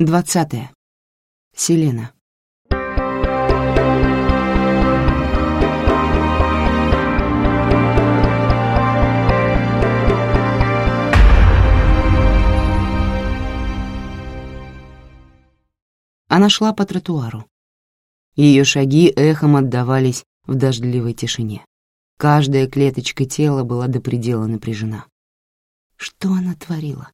Двадцатое. Селена. Она шла по тротуару. Ее шаги эхом отдавались в дождливой тишине. Каждая клеточка тела была до предела напряжена. Что она творила?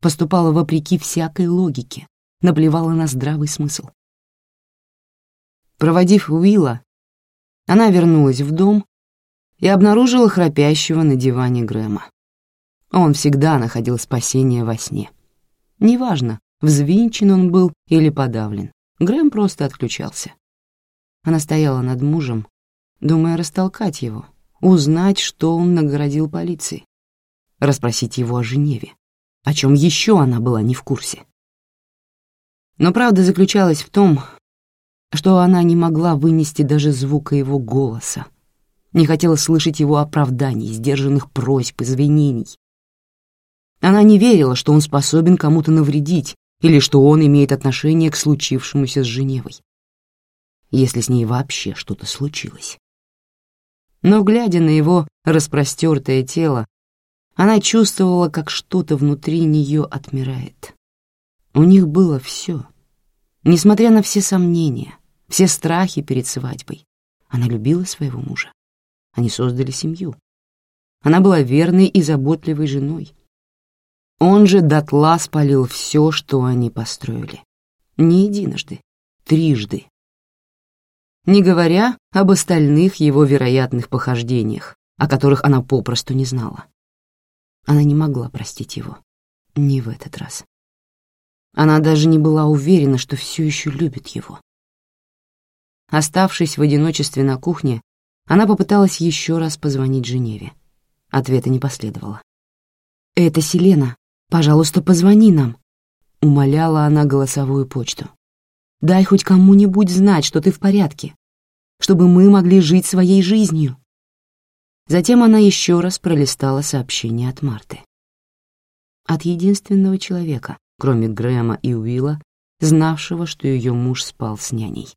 Поступала вопреки всякой логике, наплевала на здравый смысл. Проводив Уилла, она вернулась в дом и обнаружила храпящего на диване Грэма. Он всегда находил спасение во сне. Неважно, взвинчен он был или подавлен, Грэм просто отключался. Она стояла над мужем, думая растолкать его, узнать, что он наградил полиции, расспросить его о Женеве, о чем еще она была не в курсе. Но правда заключалась в том, что она не могла вынести даже звука его голоса, не хотела слышать его оправданий, сдержанных просьб, извинений. Она не верила, что он способен кому-то навредить или что он имеет отношение к случившемуся с Женевой, если с ней вообще что-то случилось. Но, глядя на его распростертое тело, она чувствовала, как что-то внутри нее отмирает. У них было все. Несмотря на все сомнения, все страхи перед свадьбой, она любила своего мужа. Они создали семью. Она была верной и заботливой женой. Он же дотла спалил все, что они построили. Не единожды, трижды. Не говоря об остальных его вероятных похождениях, о которых она попросту не знала. Она не могла простить его. Не в этот раз. Она даже не была уверена, что все еще любит его. Оставшись в одиночестве на кухне, она попыталась еще раз позвонить Женеве. Ответа не последовало. «Это Селена. Пожалуйста, позвони нам», — умоляла она голосовую почту. «Дай хоть кому-нибудь знать, что ты в порядке, чтобы мы могли жить своей жизнью». Затем она еще раз пролистала сообщение от Марты. От единственного человека, кроме Грэма и Уилла, знавшего, что ее муж спал с няней.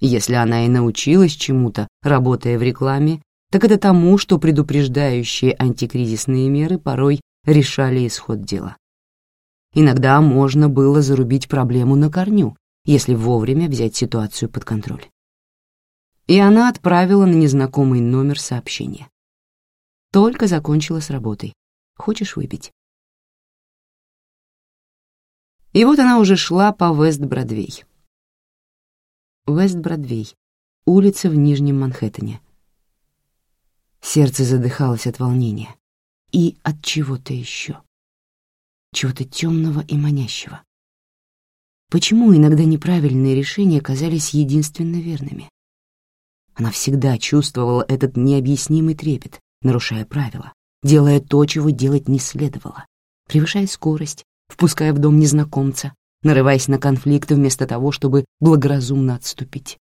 Если она и научилась чему-то, работая в рекламе, так это тому, что предупреждающие антикризисные меры порой решали исход дела. Иногда можно было зарубить проблему на корню, если вовремя взять ситуацию под контроль. И она отправила на незнакомый номер сообщение. «Только закончила с работой. Хочешь выпить?» И вот она уже шла по Вест-Бродвей. Вест-Бродвей, улица в Нижнем Манхэттене. Сердце задыхалось от волнения и от чего-то еще. Чего-то темного и манящего. Почему иногда неправильные решения казались единственно верными? Она всегда чувствовала этот необъяснимый трепет, нарушая правила, делая то, чего делать не следовало, превышая скорость, впуская в дом незнакомца, нарываясь на конфликты вместо того, чтобы благоразумно отступить.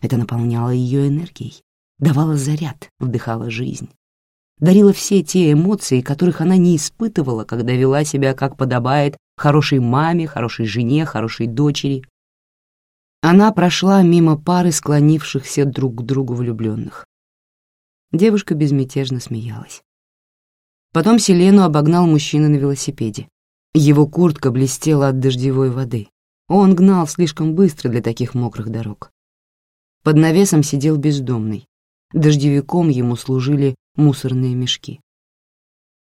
Это наполняло ее энергией, давало заряд, вдыхало жизнь, дарило все те эмоции, которых она не испытывала, когда вела себя, как подобает, хорошей маме, хорошей жене, хорошей дочери. Она прошла мимо пары склонившихся друг к другу влюбленных. Девушка безмятежно смеялась. Потом Селену обогнал мужчина на велосипеде. Его куртка блестела от дождевой воды. Он гнал слишком быстро для таких мокрых дорог. Под навесом сидел бездомный. Дождевиком ему служили мусорные мешки.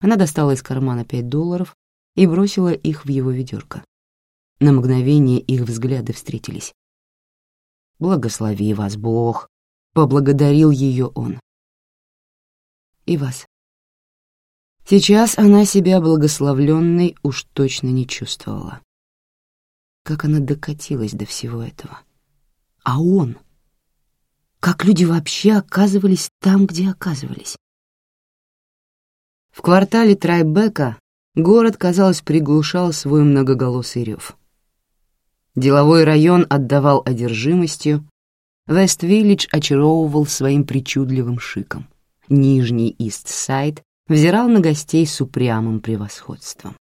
Она достала из кармана пять долларов и бросила их в его ведерко. На мгновение их взгляды встретились. «Благослови вас, Бог!» — поблагодарил ее он. «И вас», Сейчас она себя благословленной уж точно не чувствовала. Как она докатилась до всего этого. А он? Как люди вообще оказывались там, где оказывались? В квартале Трайбека город, казалось, приглушал свой многоголосый рев. Деловой район отдавал одержимостью, Вест-Виллидж очаровывал своим причудливым шиком. Нижний Ист-Сайд взирал на гостей с упрямым превосходством.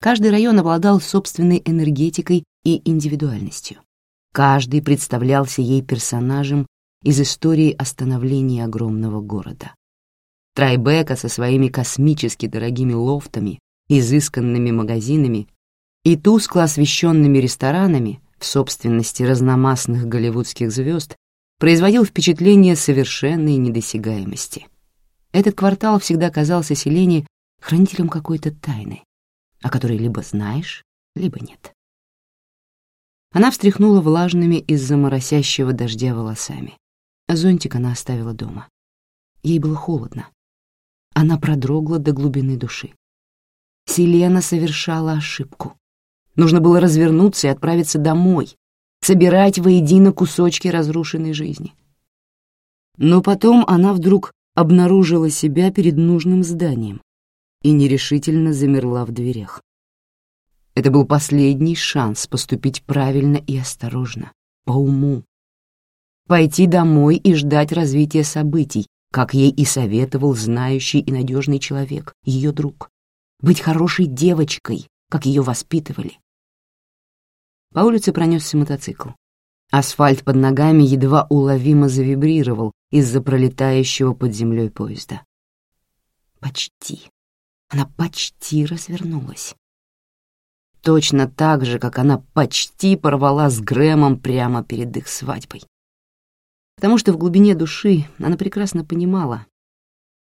Каждый район обладал собственной энергетикой и индивидуальностью. Каждый представлялся ей персонажем из истории остановления огромного города. Трайбека со своими космически дорогими лофтами, изысканными магазинами и тускло освещенными ресторанами в собственности разномастных голливудских звезд производил впечатление совершенной недосягаемости. Этот квартал всегда казался Селене хранителем какой-то тайны, о которой либо знаешь, либо нет. Она встряхнула влажными из-за моросящего дождя волосами. Зонтик она оставила дома. Ей было холодно. Она продрогла до глубины души. Селена совершала ошибку. Нужно было развернуться и отправиться домой, собирать воедино кусочки разрушенной жизни. Но потом она вдруг обнаружила себя перед нужным зданием и нерешительно замерла в дверях. Это был последний шанс поступить правильно и осторожно, по уму. Пойти домой и ждать развития событий, как ей и советовал знающий и надежный человек, ее друг. Быть хорошей девочкой, как ее воспитывали. По улице пронесся мотоцикл. Асфальт под ногами едва уловимо завибрировал из-за пролетающего под землей поезда. Почти. Она почти развернулась. Точно так же, как она почти порвала с Грэмом прямо перед их свадьбой потому что в глубине души она прекрасно понимала,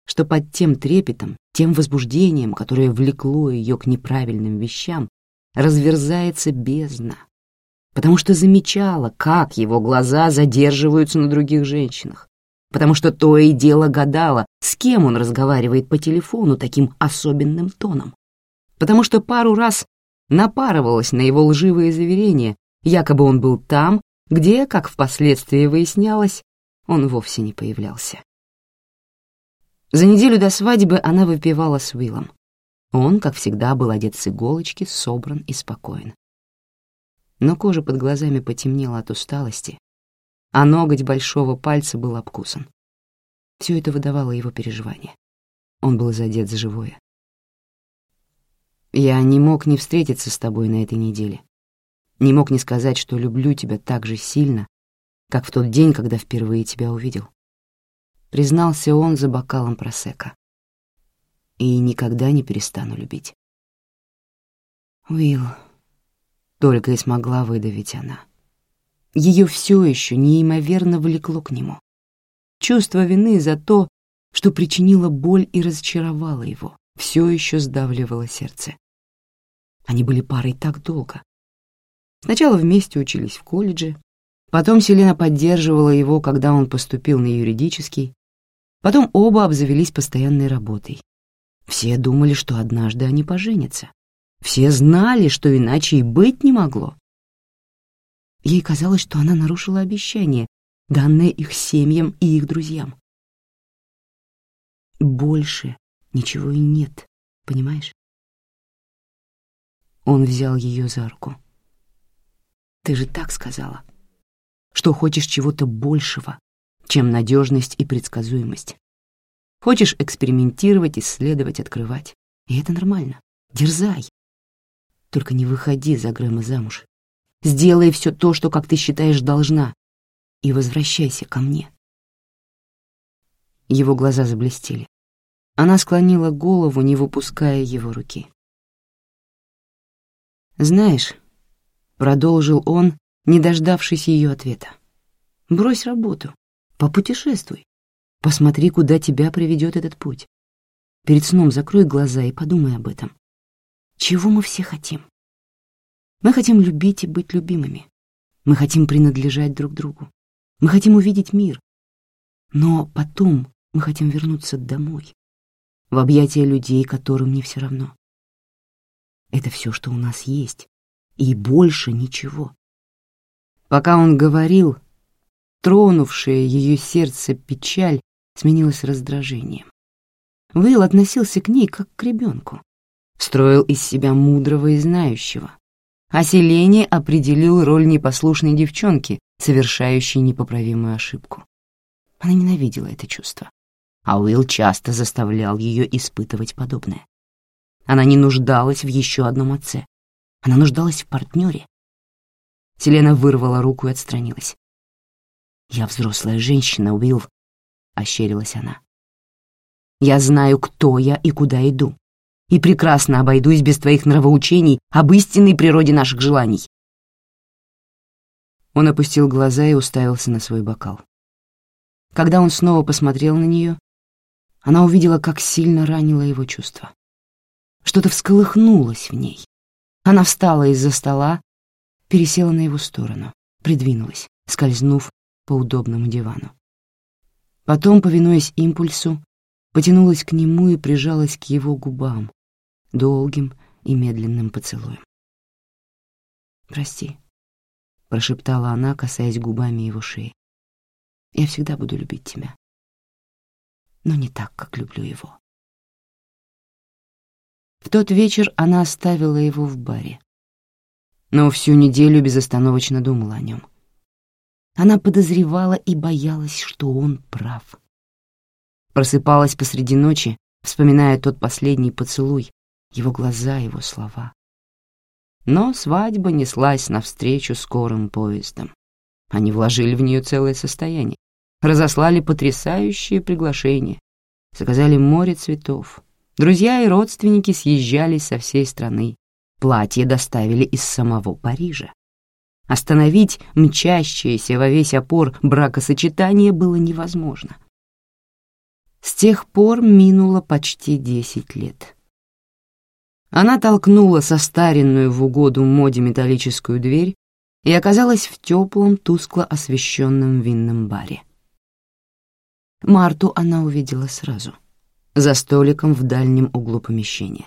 что под тем трепетом, тем возбуждением, которое влекло ее к неправильным вещам, разверзается бездна, потому что замечала, как его глаза задерживаются на других женщинах, потому что то и дело гадала, с кем он разговаривает по телефону таким особенным тоном, потому что пару раз напарывалась на его лживые заверения, якобы он был там, где, как впоследствии выяснялось, он вовсе не появлялся. За неделю до свадьбы она выпивала с Уиллом. Он, как всегда, был одет с иголочки, собран и спокоен. Но кожа под глазами потемнела от усталости, а ноготь большого пальца был обкусан. Все это выдавало его переживания. Он был задет за живое. «Я не мог не встретиться с тобой на этой неделе. Не мог не сказать, что люблю тебя так же сильно, как в тот день, когда впервые тебя увидел. Признался он за бокалом просека. И никогда не перестану любить. Уилл, только и смогла выдавить она. Ее все еще неимоверно влекло к нему. Чувство вины за то, что причинило боль и разочаровало его, все еще сдавливало сердце. Они были парой так долго, Сначала вместе учились в колледже, потом Селена поддерживала его, когда он поступил на юридический, потом оба обзавелись постоянной работой. Все думали, что однажды они поженятся. Все знали, что иначе и быть не могло. Ей казалось, что она нарушила обещание, данное их семьям и их друзьям. Больше ничего и нет, понимаешь? Он взял ее за руку. Ты же так сказала, что хочешь чего-то большего, чем надежность и предсказуемость. Хочешь экспериментировать, исследовать, открывать. И это нормально. Дерзай. Только не выходи за Грэма замуж. Сделай все то, что, как ты считаешь, должна. И возвращайся ко мне. Его глаза заблестели. Она склонила голову, не выпуская его руки. «Знаешь, Продолжил он, не дождавшись ее ответа. «Брось работу, попутешествуй, посмотри, куда тебя приведет этот путь. Перед сном закрой глаза и подумай об этом. Чего мы все хотим? Мы хотим любить и быть любимыми. Мы хотим принадлежать друг другу. Мы хотим увидеть мир. Но потом мы хотим вернуться домой, в объятия людей, которым не все равно. Это все, что у нас есть, и больше ничего. Пока он говорил, тронувшая ее сердце печаль сменилась раздражением. Уилл относился к ней как к ребенку, строил из себя мудрого и знающего, а Селене определил роль непослушной девчонки, совершающей непоправимую ошибку. Она ненавидела это чувство, а Уилл часто заставлял ее испытывать подобное. Она не нуждалась в еще одном отце. Она нуждалась в партнере. Селена вырвала руку и отстранилась. «Я взрослая женщина, Уилл», — ощерилась она. «Я знаю, кто я и куда иду, и прекрасно обойдусь без твоих нравоучений об истинной природе наших желаний». Он опустил глаза и уставился на свой бокал. Когда он снова посмотрел на нее, она увидела, как сильно ранило его чувство. Что-то всколыхнулось в ней. Она встала из-за стола, пересела на его сторону, придвинулась, скользнув по удобному дивану. Потом, повинуясь импульсу, потянулась к нему и прижалась к его губам, долгим и медленным поцелуем. «Прости», — прошептала она, касаясь губами его шеи. «Я всегда буду любить тебя, но не так, как люблю его». В тот вечер она оставила его в баре. Но всю неделю безостановочно думала о нем. Она подозревала и боялась, что он прав. Просыпалась посреди ночи, вспоминая тот последний поцелуй, его глаза, его слова. Но свадьба неслась навстречу скорым поездом. Они вложили в нее целое состояние, разослали потрясающие приглашения, заказали море цветов, Друзья и родственники съезжались со всей страны. Платье доставили из самого Парижа. Остановить мчащееся во весь опор бракосочетание было невозможно. С тех пор минуло почти десять лет. Она толкнула состаренную в угоду моде металлическую дверь и оказалась в теплом, тускло освещенном винном баре. Марту она увидела сразу — за столиком в дальнем углу помещения.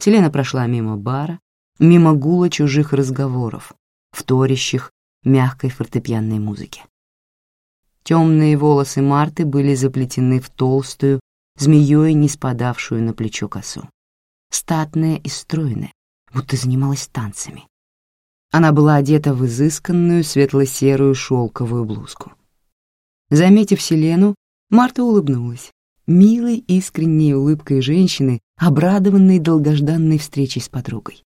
Селена прошла мимо бара, мимо гула чужих разговоров, вторящих мягкой фортепианной музыке. Темные волосы Марты были заплетены в толстую, змеей не спадавшую на плечо косу. Статная и стройная, будто занималась танцами. Она была одета в изысканную светло-серую шелковую блузку. Заметив Селену, Марта улыбнулась милой искренней улыбкой женщины, обрадованной долгожданной встречей с подругой.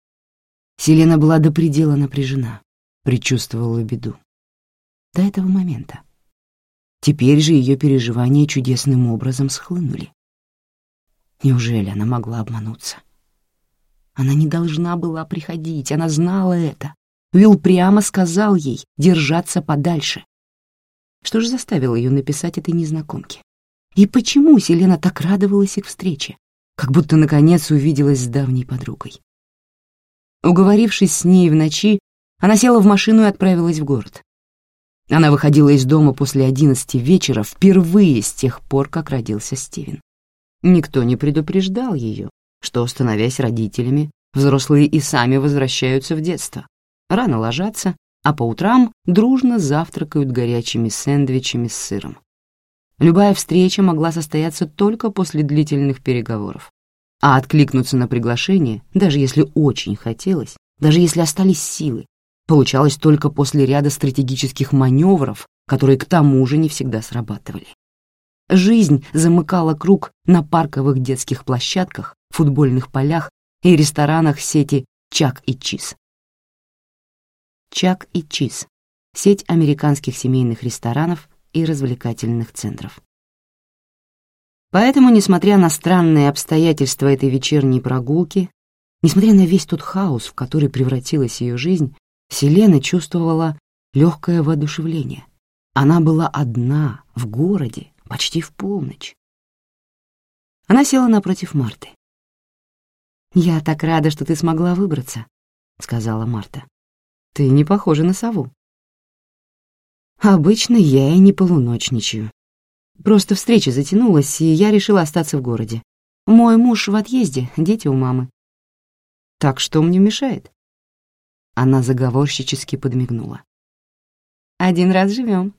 Селена была до предела напряжена, предчувствовала беду. До этого момента. Теперь же ее переживания чудесным образом схлынули. Неужели она могла обмануться? Она не должна была приходить, она знала это. Уилл прямо сказал ей держаться подальше. Что же заставило ее написать этой незнакомке? И почему Селена так радовалась их встрече, как будто наконец увиделась с давней подругой? Уговорившись с ней в ночи, она села в машину и отправилась в город. Она выходила из дома после одиннадцати вечера впервые с тех пор, как родился Стивен. Никто не предупреждал ее, что, становясь родителями, взрослые и сами возвращаются в детство, рано ложатся, а по утрам дружно завтракают горячими сэндвичами с сыром. Любая встреча могла состояться только после длительных переговоров. А откликнуться на приглашение, даже если очень хотелось, даже если остались силы, получалось только после ряда стратегических маневров, которые к тому же не всегда срабатывали. Жизнь замыкала круг на парковых детских площадках, футбольных полях и ресторанах сети «Чак и Чиз». «Чак и Чиз» — сеть американских семейных ресторанов, и развлекательных центров. Поэтому, несмотря на странные обстоятельства этой вечерней прогулки, несмотря на весь тот хаос, в который превратилась ее жизнь, Селена чувствовала легкое воодушевление. Она была одна, в городе, почти в полночь. Она села напротив Марты. «Я так рада, что ты смогла выбраться», — сказала Марта. «Ты не похожа на сову». Обычно я и не полуночничаю. Просто встреча затянулась, и я решила остаться в городе. Мой муж в отъезде, дети у мамы. Так что мне мешает? Она заговорщически подмигнула. Один раз живем.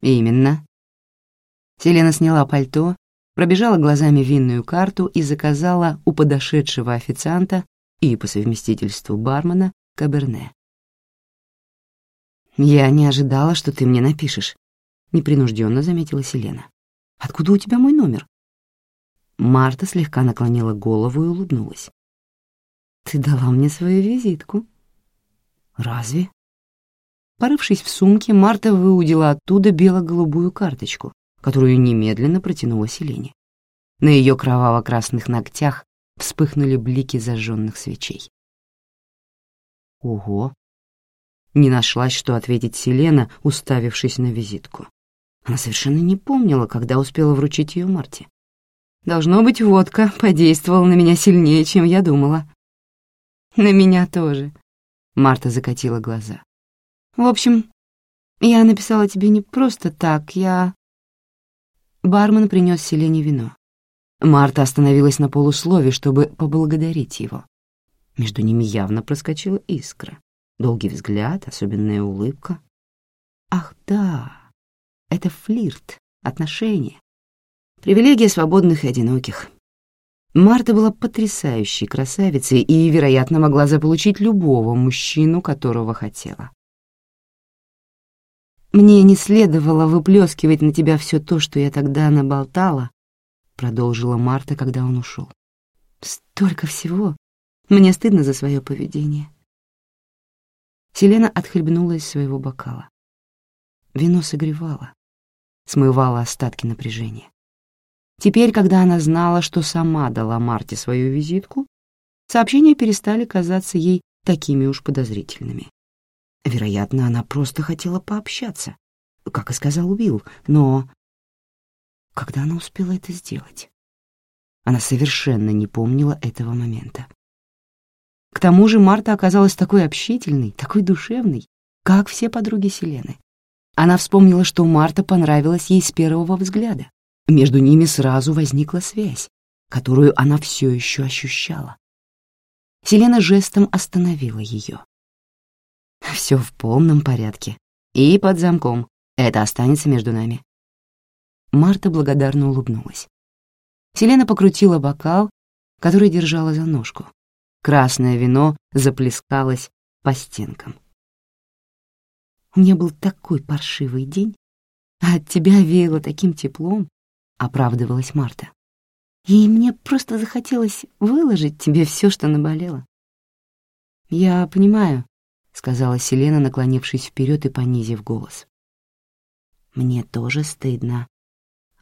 Именно. Селена сняла пальто, пробежала глазами винную карту и заказала у подошедшего официанта и по совместительству бармена каберне. «Я не ожидала, что ты мне напишешь», — непринужденно заметила Селена. «Откуда у тебя мой номер?» Марта слегка наклонила голову и улыбнулась. «Ты дала мне свою визитку». «Разве?» Порывшись в сумке, Марта выудила оттуда бело-голубую карточку, которую немедленно протянула Селене. На ее кроваво-красных ногтях вспыхнули блики зажженных свечей. Ого! Не нашлась, что ответить Селена, уставившись на визитку. Она совершенно не помнила, когда успела вручить ее Марте. Должно быть, водка подействовала на меня сильнее, чем я думала. На меня тоже. Марта закатила глаза. В общем, я написала тебе не просто так, я... Бармен принес Селене вино. Марта остановилась на полуслове, чтобы поблагодарить его. Между ними явно проскочила искра. Долгий взгляд, особенная улыбка. Ах да, это флирт, отношения. Привилегия свободных и одиноких. Марта была потрясающей красавицей и, вероятно, могла заполучить любого мужчину, которого хотела. «Мне не следовало выплескивать на тебя все то, что я тогда наболтала», — продолжила Марта, когда он ушел. «Столько всего. Мне стыдно за свое поведение. Селена отхлебнула из своего бокала. Вино согревало, смывало остатки напряжения. Теперь, когда она знала, что сама дала Марте свою визитку, сообщения перестали казаться ей такими уж подозрительными. Вероятно, она просто хотела пообщаться, как и сказал Уилл, но... Когда она успела это сделать? Она совершенно не помнила этого момента. К тому же Марта оказалась такой общительной, такой душевной, как все подруги Селены. Она вспомнила, что Марта понравилась ей с первого взгляда. Между ними сразу возникла связь, которую она все еще ощущала. Селена жестом остановила ее. «Все в полном порядке. И под замком. Это останется между нами». Марта благодарно улыбнулась. Селена покрутила бокал, который держала за ножку, Красное вино заплескалось по стенкам. У меня был такой паршивый день, а от тебя веяло таким теплом, — оправдывалась Марта. И мне просто захотелось выложить тебе все, что наболело. «Я понимаю», — сказала Селена, наклонившись вперед и понизив голос. «Мне тоже стыдно,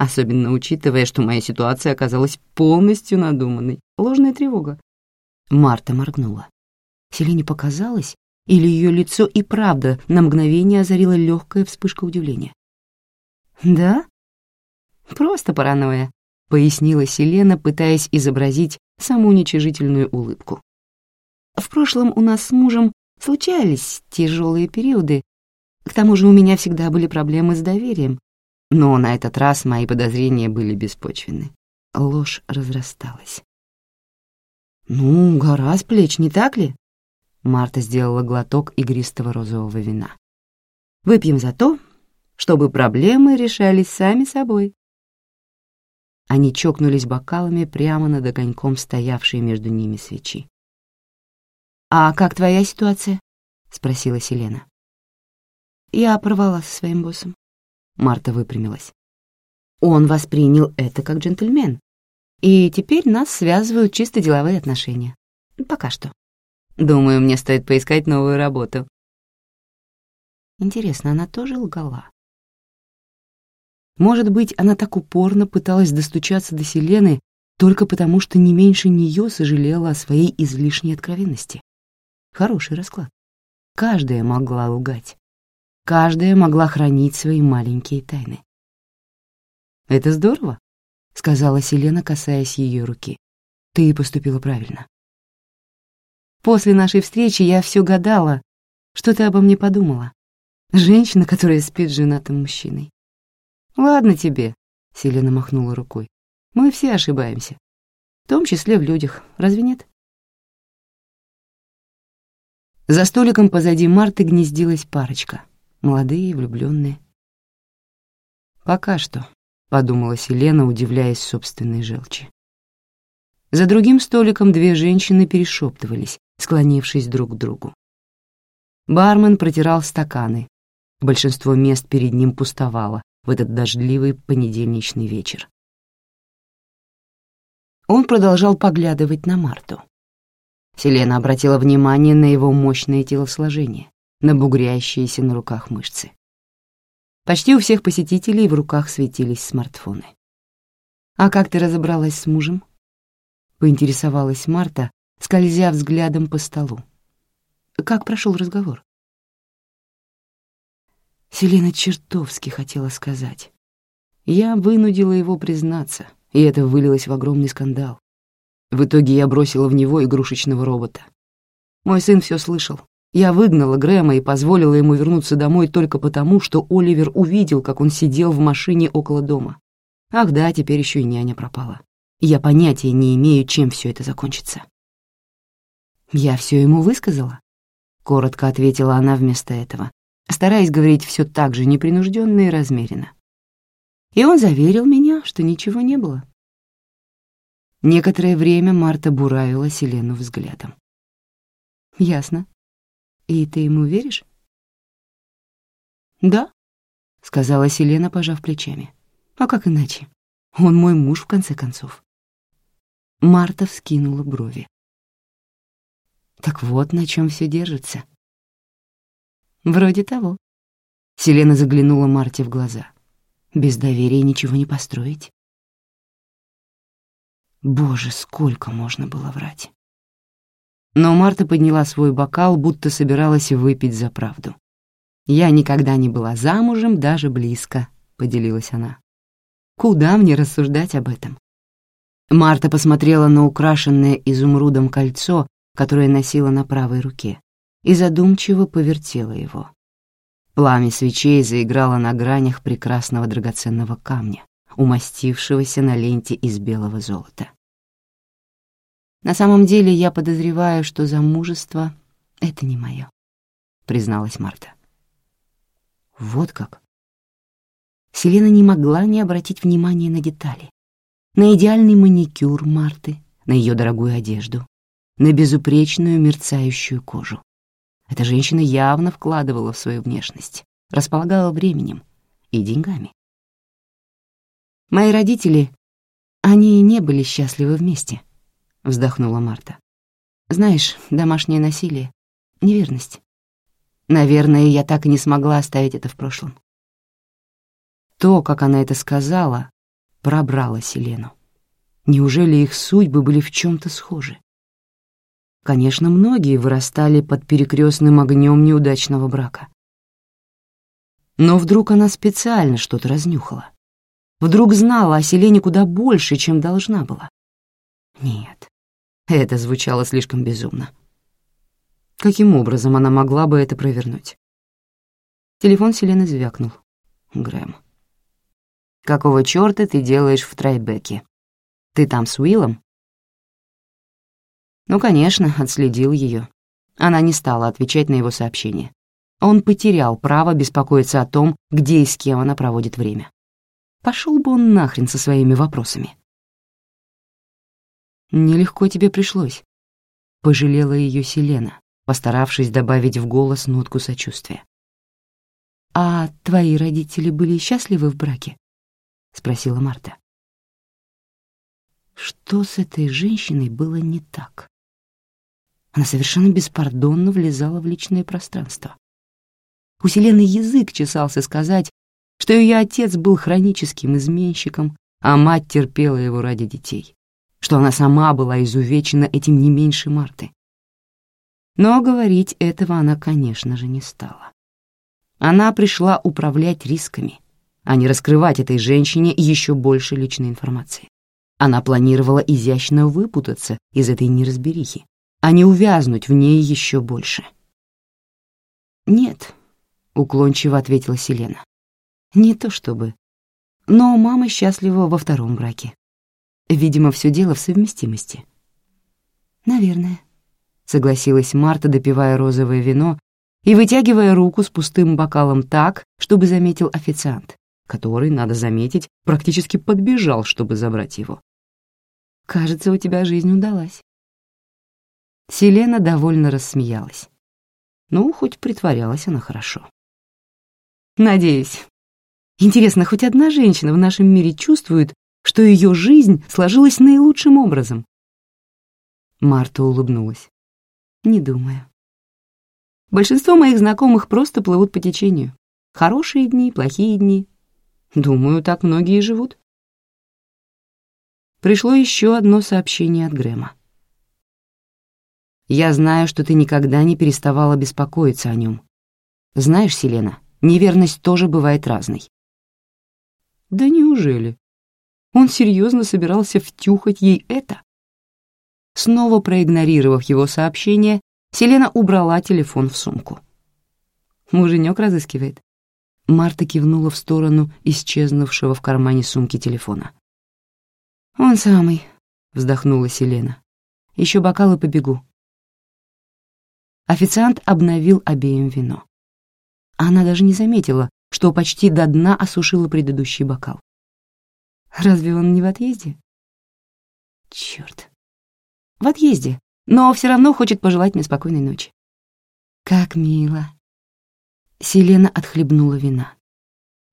особенно учитывая, что моя ситуация оказалась полностью надуманной. Ложная тревога. Марта моргнула. Селине показалось, или ее лицо и правда на мгновение озарила легкая вспышка удивления. «Да? Просто паранойя», — пояснила Селена, пытаясь изобразить самоуничижительную улыбку. «В прошлом у нас с мужем случались тяжелые периоды. К тому же у меня всегда были проблемы с доверием. Но на этот раз мои подозрения были беспочвенны. Ложь разрасталась. «Ну, гора с плеч, не так ли?» Марта сделала глоток игристого розового вина. «Выпьем за то, чтобы проблемы решались сами собой». Они чокнулись бокалами прямо над огоньком стоявшей между ними свечи. «А как твоя ситуация?» — спросила Селена. «Я порвала со своим боссом». Марта выпрямилась. «Он воспринял это как джентльмен, и теперь нас связывают чисто деловые отношения. Пока что. Думаю, мне стоит поискать новую работу. Интересно, она тоже лгала? Может быть, она так упорно пыталась достучаться до Селены только потому, что не меньше нее сожалела о своей излишней откровенности. Хороший расклад. Каждая могла лгать. Каждая могла хранить свои маленькие тайны. Это здорово, — сказала Селена, касаясь ее руки. «Ты поступила правильно». «После нашей встречи я все гадала, что ты обо мне подумала. Женщина, которая спит с женатым мужчиной». «Ладно тебе», — Селена махнула рукой. «Мы все ошибаемся. В том числе в людях, разве нет?» За столиком позади Марты гнездилась парочка, молодые и влюбленные. «Пока что», подумала Селена, удивляясь собственной желчи. За другим столиком две женщины перешептывались, склонившись друг к другу. Бармен протирал стаканы. Большинство мест перед ним пустовало в этот дождливый понедельничный вечер. Он продолжал поглядывать на Марту. Селена обратила внимание на его мощное телосложение, на бугрящиеся на руках мышцы. Почти у всех посетителей в руках светились смартфоны. «А как ты разобралась с мужем?» — поинтересовалась Марта, скользя взглядом по столу. «Как прошел разговор?» Селена чертовски хотела сказать. Я вынудила его признаться, и это вылилось в огромный скандал. В итоге я бросила в него игрушечного робота. Мой сын все слышал. Я выгнала Грэма и позволила ему вернуться домой только потому, что Оливер увидел, как он сидел в машине около дома. Ах да, теперь еще и няня пропала. Я понятия не имею, чем все это закончится. «Я все ему высказала?» — коротко ответила она вместо этого, стараясь говорить все так же непринужденно и размеренно. И он заверил меня, что ничего не было. Некоторое время Марта буравила Селену взглядом. «Ясно. И ты ему веришь?» «Да», — сказала Селена, пожав плечами. «А как иначе? Он мой муж, в конце концов». Марта вскинула брови. «Так вот на чем все держится». «Вроде того». Селена заглянула Марте в глаза. «Без доверия ничего не построить». Боже, сколько можно было врать. Но Марта подняла свой бокал, будто собиралась выпить за правду. «Я никогда не была замужем, даже близко», — поделилась она. «Куда мне рассуждать об этом?» Марта посмотрела на украшенное изумрудом кольцо, которое носила на правой руке, и задумчиво повертела его. Пламя свечей заиграло на гранях прекрасного драгоценного камня, умастившегося на ленте из белого золота. «На самом деле я подозреваю, что замужество — это не мое», — призналась Марта. «Вот как?» Селена не могла не обратить внимания на детали. На идеальный маникюр Марты, на ее дорогую одежду, на безупречную мерцающую кожу. Эта женщина явно вкладывала в свою внешность, располагала временем и деньгами. Мои родители, они не были счастливы вместе, вздохнула Марта. Знаешь, домашнее насилие, неверность. Наверное, я так и не смогла оставить это в прошлом. То, как она это сказала, пробрало Селену. Неужели их судьбы были в чем-то схожи? Конечно, многие вырастали под перекрестным огнем неудачного брака. Но вдруг она специально что-то разнюхала. Вдруг знала о Селене куда больше, чем должна была. Нет, это звучало слишком безумно. Каким образом она могла бы это провернуть? Телефон Селены звякнул. Грэм. «Какого чёрта ты делаешь в Трайбеке? Ты там с Уиллом?» Ну, конечно, отследил её. Она не стала отвечать на его сообщение. Он потерял право беспокоиться о том, где и с кем она проводит время. Пошел бы он нахрен со своими вопросами. «Нелегко тебе пришлось», — пожалела ее Селена, постаравшись добавить в голос нотку сочувствия. «А твои родители были счастливы в браке?» — спросила Марта. Что с этой женщиной было не так? Она совершенно беспардонно влезала в личное пространство. У Селены язык чесался сказать, что ее отец был хроническим изменщиком, а мать терпела его ради детей, что она сама была изувечена этим не меньше Марты. Но говорить этого она, конечно же, не стала. Она пришла управлять рисками, а не раскрывать этой женщине еще больше личной информации. Она планировала изящно выпутаться из этой неразберихи, а не увязнуть в ней еще больше. «Нет», — уклончиво ответила Селена. Не то чтобы. Но мама счастлива во втором браке. Видимо, все дело в совместимости. «Наверное», — согласилась Марта, допивая розовое вино и вытягивая руку с пустым бокалом так, чтобы заметил официант, который, надо заметить, практически подбежал, чтобы забрать его. «Кажется, у тебя жизнь удалась». Селена довольно рассмеялась. Ну, хоть притворялась она хорошо. «Надеюсь, Интересно, хоть одна женщина в нашем мире чувствует, что ее жизнь сложилась наилучшим образом. Марта улыбнулась. «Не думаю. Большинство моих знакомых просто плывут по течению. Хорошие дни, плохие дни. Думаю, так многие живут». Пришло еще одно сообщение от Грэма. «Я знаю, что ты никогда не переставала беспокоиться о нем. Знаешь, Селена, неверность тоже бывает разной». «Да неужели? Он серьезно собирался втюхать ей это?» Снова проигнорировав его сообщение, Селена убрала телефон в сумку. «Муженек разыскивает». Марта кивнула в сторону исчезнувшего в кармане сумки телефона. «Он самый», — вздохнула Селена. «Еще бокалы побегу». Официант обновил обеим вино. Она даже не заметила, что почти до дна осушила предыдущий бокал. Разве он не в отъезде? Черт в отъезде, но все равно хочет пожелать мне спокойной ночи. Как мило. Селена отхлебнула вина.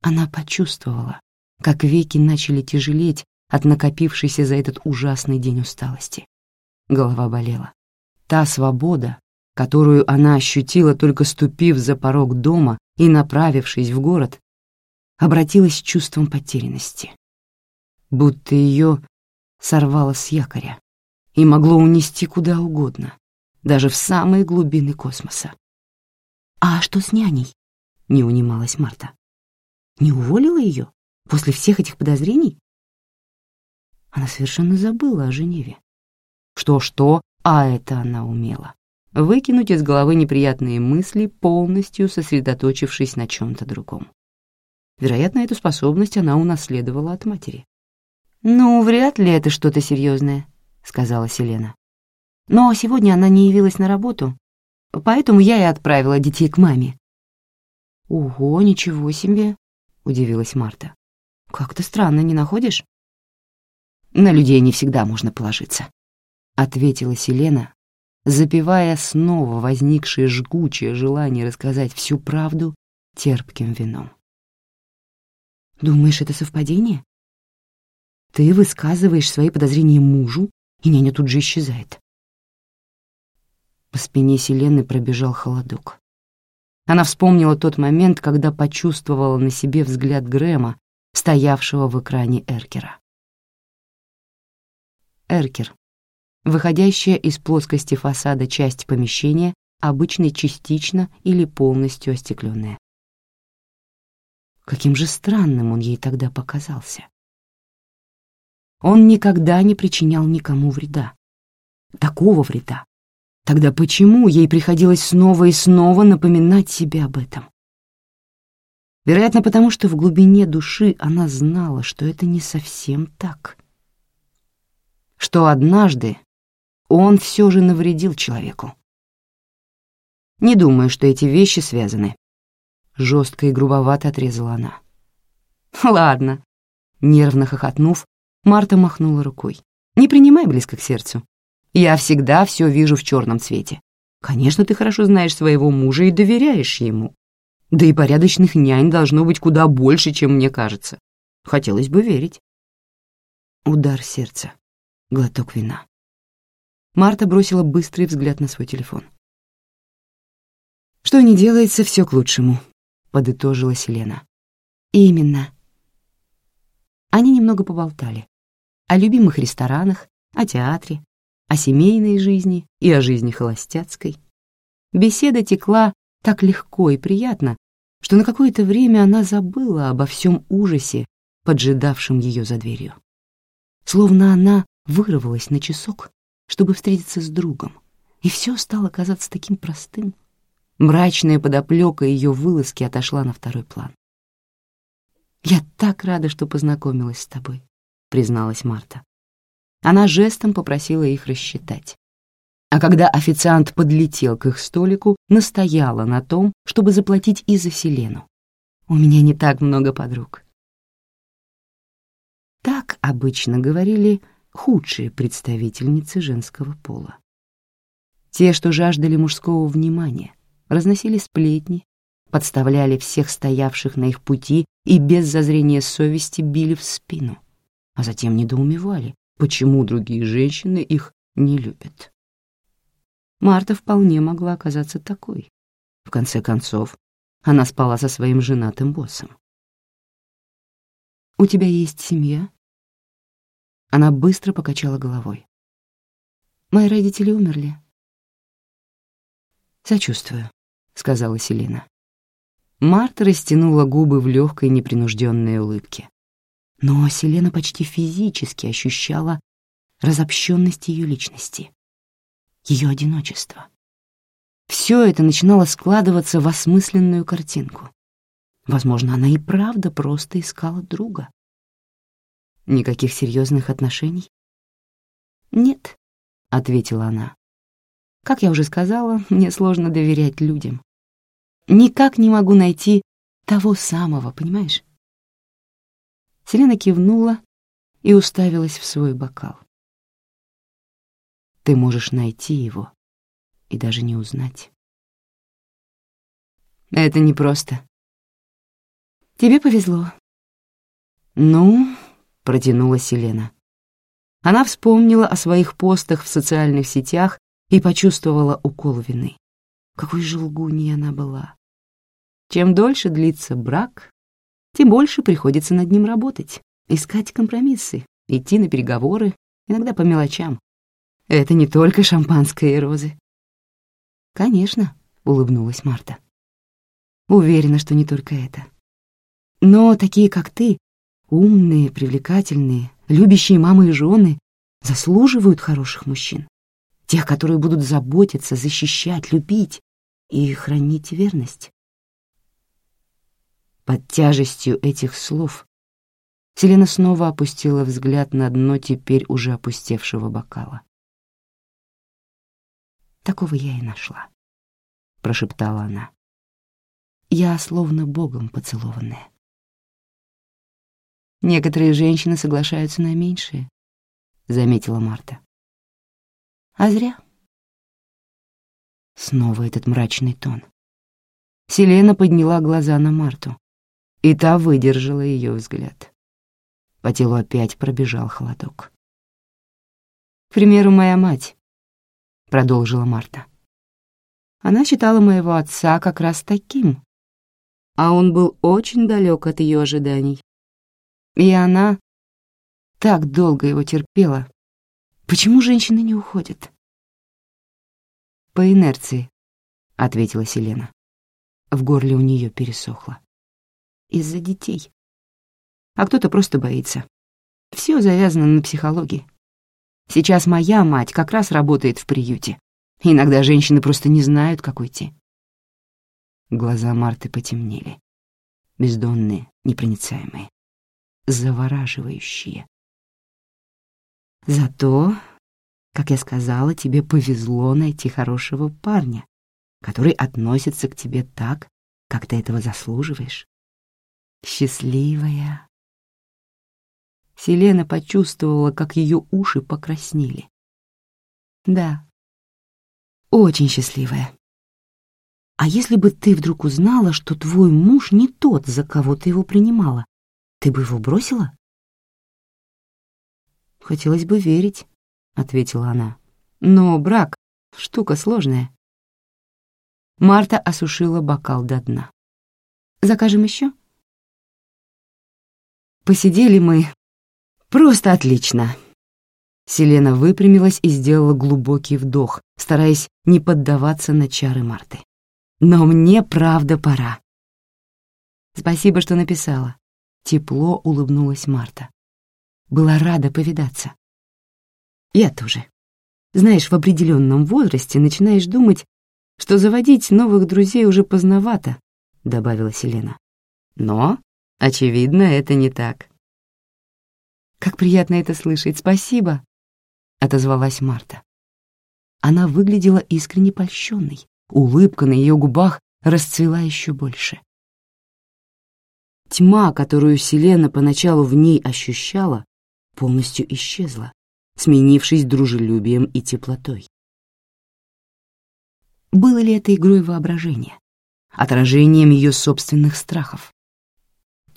Она почувствовала, как веки начали тяжелеть от накопившейся за этот ужасный день усталости. Голова болела. Та свобода, которую она ощутила, только ступив за порог дома и направившись в город, обратилась чувством потерянности. Будто ее сорвало с якоря, и могло унести куда угодно, даже в самые глубины космоса. «А что с няней?» — не унималась Марта. «Не уволила ее после всех этих подозрений?» Она совершенно забыла о Женеве. Что-что, а это она умела. Выкинуть из головы неприятные мысли, полностью сосредоточившись на чем-то другом. Вероятно, эту способность она унаследовала от матери. «Ну, вряд ли это что-то серьезное», — сказала Селена. «Но сегодня она не явилась на работу, поэтому я и отправила детей к маме». «Ого, ничего себе!» — удивилась Марта. «Как-то странно, не находишь?» «На людей не всегда можно положиться», — ответила Селена, запивая снова возникшее жгучее желание рассказать всю правду терпким вином. «Думаешь, это совпадение? Ты высказываешь свои подозрения мужу, и няня тут же исчезает. По спине Селены пробежал холодок. Она вспомнила тот момент, когда почувствовала на себе взгляд Грэма, стоявшего в экране Эркера. Эркер. Выходящая из плоскости фасада часть помещения, обычно частично или полностью остекленная. Каким же странным он ей тогда показался. Он никогда не причинял никому вреда. Такого вреда. Тогда почему ей приходилось снова и снова напоминать себе об этом? Вероятно, потому что в глубине души она знала, что это не совсем так. Что однажды он все же навредил человеку. Не думаю, что эти вещи связаны. Жестко и грубовато отрезала она. Ладно. Нервно хохотнув, Марта махнула рукой. «Не принимай близко к сердцу. Я всегда все вижу в черном цвете. Конечно, ты хорошо знаешь своего мужа и доверяешь ему. Да и порядочных нянь должно быть куда больше, чем мне кажется. Хотелось бы верить». Удар сердца. Глоток вина. Марта бросила быстрый взгляд на свой телефон. «Что не делается, все к лучшему», — подытожила Селена. «Именно». Они немного поболтали о любимых ресторанах, о театре, о семейной жизни и о жизни холостяцкой. Беседа текла так легко и приятно, что на какое-то время она забыла обо всем ужасе, поджидавшем ее за дверью. Словно она вырвалась на часок, чтобы встретиться с другом, и все стало казаться таким простым. Мрачная подоплека ее вылазки отошла на второй план. «Я так рада, что познакомилась с тобой. — призналась Марта. Она жестом попросила их рассчитать. А когда официант подлетел к их столику, настояла на том, чтобы заплатить и за Селену. «У меня не так много подруг». Так обычно говорили худшие представительницы женского пола. Те, что жаждали мужского внимания, разносили сплетни, подставляли всех стоявших на их пути и без зазрения совести били в спину — а затем недоумевали, почему другие женщины их не любят. Марта вполне могла оказаться такой. В конце концов, она спала со своим женатым боссом. «У тебя есть семья?» Она быстро покачала головой. «Мои родители умерли». «Сочувствую», — сказала Селена. Марта растянула губы в легкой непринужденной улыбке. Но Селена почти физически ощущала разобщенность ее личности, ее одиночество. Все это начинало складываться в осмысленную картинку. Возможно, она и правда просто искала друга. Никаких серьезных отношений? Нет, — ответила она. Как я уже сказала, мне сложно доверять людям. Никак не могу найти того самого, понимаешь? Селена кивнула и уставилась в свой бокал. Ты можешь найти его и даже не узнать. Это непросто. Тебе повезло. Ну, протянула Селена. Она вспомнила о своих постах в социальных сетях и почувствовала укол вины. Какой же лгуньей она была. Чем дольше длится брак, тем больше приходится над ним работать, искать компромиссы, идти на переговоры, иногда по мелочам. Это не только шампанское и розы. «Конечно», — улыбнулась Марта. «Уверена, что не только это. Но такие, как ты, умные, привлекательные, любящие мамы и жены, заслуживают хороших мужчин. Тех, которые будут заботиться, защищать, любить и хранить верность. Под тяжестью этих слов Селена снова опустила взгляд на дно теперь уже опустевшего бокала. Такого я и нашла, — прошептала она. Я словно богом поцелованная. Некоторые женщины соглашаются на меньшее, — заметила Марта. А зря. Снова этот мрачный тон. Селена подняла глаза на Марту, и та выдержала ее взгляд. По телу опять пробежал холодок. К примеру, моя мать — продолжила Марта. Она считала моего отца как раз таким, а он был очень далек от ее ожиданий. И она так долго его терпела. Почему женщины не уходят? По инерции, — ответила Селена. В горле у нее пересохло. Из-за детей. А кто-то просто боится. Все завязано на психологии. Сейчас моя мать как раз работает в приюте. Иногда женщины просто не знают, как уйти. Глаза Марты потемнели. Бездонные, непроницаемые. Завораживающие. Зато, как я сказала, тебе повезло найти хорошего парня, который относится к тебе так, как ты этого заслуживаешь. Счастливая. Селена почувствовала, как ее уши покраснели. Да, очень счастливая. А если бы ты вдруг узнала, что твой муж не тот, за кого ты его принимала, ты бы его бросила? Хотелось бы верить, — ответила она. Но брак — штука сложная. Марта осушила бокал до дна. «Закажем еще?» Посидели мы «Просто отлично!» Селена выпрямилась и сделала глубокий вдох, стараясь не поддаваться на чары Марты. «Но мне правда пора». «Спасибо, что написала». Тепло улыбнулась Марта. Была рада повидаться. «Я тоже. Знаешь, в определенном возрасте начинаешь думать, что заводить новых друзей уже поздновато», — добавила Селена. «Но, очевидно, это не так. «Как приятно это слышать, спасибо!» — отозвалась Марта. Она выглядела искренне польщенной, улыбка на ее губах расцвела еще больше. Тьма, которую Селена поначалу в ней ощущала, полностью исчезла, сменившись дружелюбием и теплотой. Было ли это игрой воображения, отражением ее собственных страхов?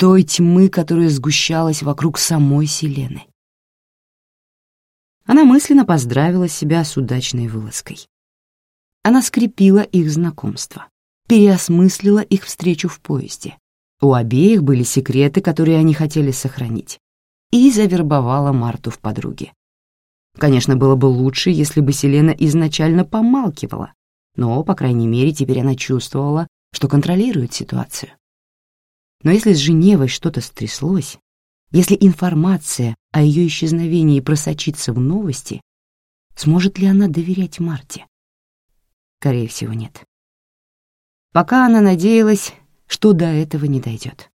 той тьмы, которая сгущалась вокруг самой Селены. она мысленно поздравила себя с удачной вылазкой. Она скрепила их знакомство, переосмыслила их встречу в поезде. У обеих были секреты, которые они хотели сохранить, и завербовала Марту в подруги. Конечно, было бы лучше, если бы Селена изначально помалкивала, но, по крайней мере, теперь она чувствовала, что контролирует ситуацию. Но если с Женевой что-то стряслось, если информация о ее исчезновении просочится в новости, сможет ли она доверять Марте? Скорее всего, нет. Пока она надеялась, что до этого не дойдет.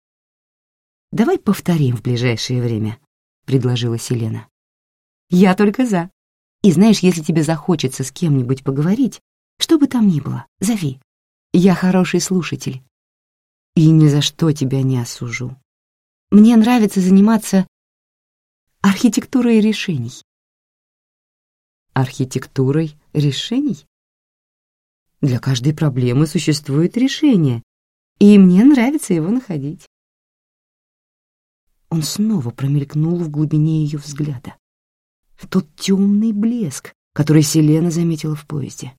«Давай повторим в ближайшее время», — предложила Селена. «Я только за. И знаешь, если тебе захочется с кем-нибудь поговорить, что бы там ни было, зови. Я хороший слушатель. И ни за что тебя не осужу. Мне нравится заниматься архитектурой решений. Архитектурой решений? Для каждой проблемы существует решение, и мне нравится его находить. Он снова промелькнул в глубине ее взгляда. Тот темный блеск, который Селена заметила в поезде.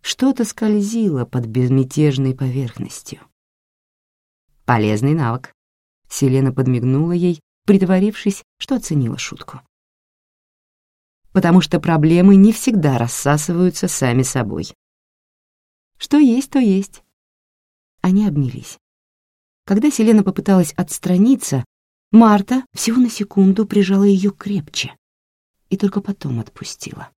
Что-то скользило под безмятежной поверхностью. Полезный навык. Селена подмигнула ей, притворившись, что оценила шутку. Потому что проблемы не всегда рассасываются сами собой. Что есть, то есть. Они обнялись. Когда Селена попыталась отстраниться, Марта всего на секунду прижала ее крепче и только потом отпустила.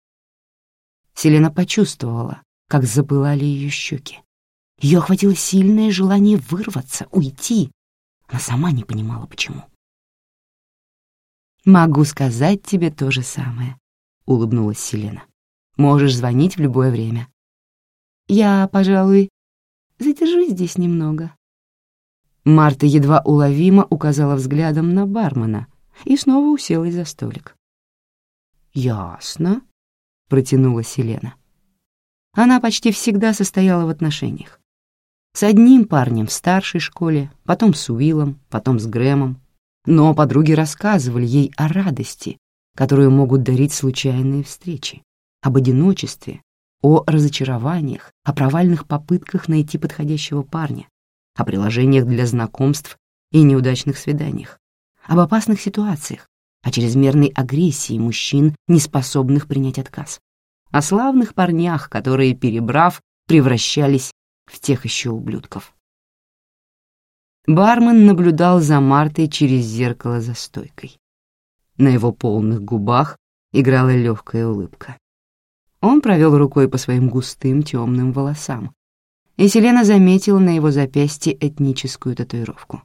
Селена почувствовала, как запылали ее щеки. Ее охватило сильное желание вырваться, уйти. Она сама не понимала, почему. «Могу сказать тебе то же самое», — улыбнулась Селена. «Можешь звонить в любое время». «Я, пожалуй, задержусь здесь немного». Марта едва уловимо указала взглядом на бармена и снова уселась за столик. «Ясно», — протянула Селена. Она почти всегда состояла в отношениях. С одним парнем в старшей школе, потом с Уиллом, потом с Грэмом. Но подруги рассказывали ей о радости, которую могут дарить случайные встречи, об одиночестве, о разочарованиях, о провальных попытках найти подходящего парня, о приложениях для знакомств и неудачных свиданиях, об опасных ситуациях, о чрезмерной агрессии мужчин, не способных принять отказ о славных парнях, которые, перебрав, превращались в тех еще ублюдков. Бармен наблюдал за Мартой через зеркало за стойкой. На его полных губах играла легкая улыбка. Он провел рукой по своим густым темным волосам, и Селена заметила на его запястье этническую татуировку.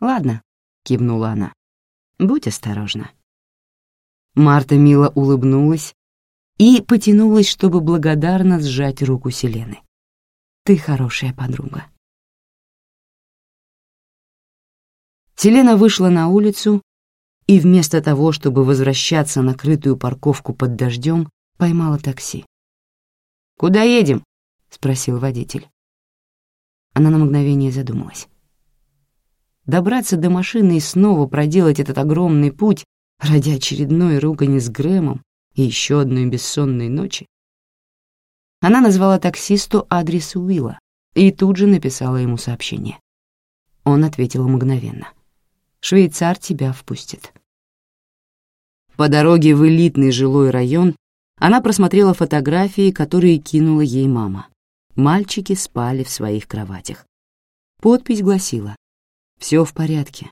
«Ладно», — кивнула она, — «будь осторожна». Марта мило улыбнулась и потянулась, чтобы благодарно сжать руку Селены. «Ты хорошая подруга». Селена вышла на улицу и вместо того, чтобы возвращаться на крытую парковку под дождем, поймала такси. «Куда едем?» — спросил водитель. Она на мгновение задумалась. Добраться до машины и снова проделать этот огромный путь ради очередной ругани с Грэмом и еще одной бессонной ночи. Она назвала таксисту адрес Уилла и тут же написала ему сообщение. Он ответил мгновенно. «Швейцар тебя впустит». По дороге в элитный жилой район она просмотрела фотографии, которые кинула ей мама. Мальчики спали в своих кроватях. Подпись гласила «Все в порядке.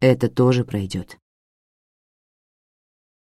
Это тоже пройдет».